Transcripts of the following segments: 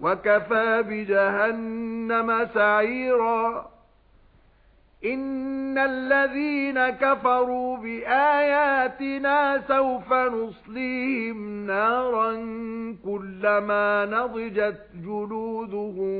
وَكَفَى بِجَهَنَّمَ سَعِيرًا. إِنَّ الَّذِينَ كَفَرُوا بِآيَاتِنَا سَوْفَ نُصْلِيهِمْ نَارًا كُلَّمَا نَضِجَتْ جُلُودُهُم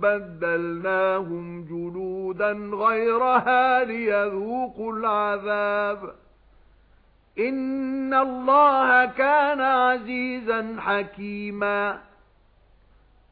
بَدَّلْنَاهُمْ جُلُودًا غَيْرَهَا لِيَذُوقُوا الْعَذَابَ. إِنَّ اللَّهَ كَانَ عَزِيزًا حَكِيمًا.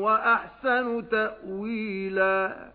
وَأَحْسَنُ تَأْوِيلًا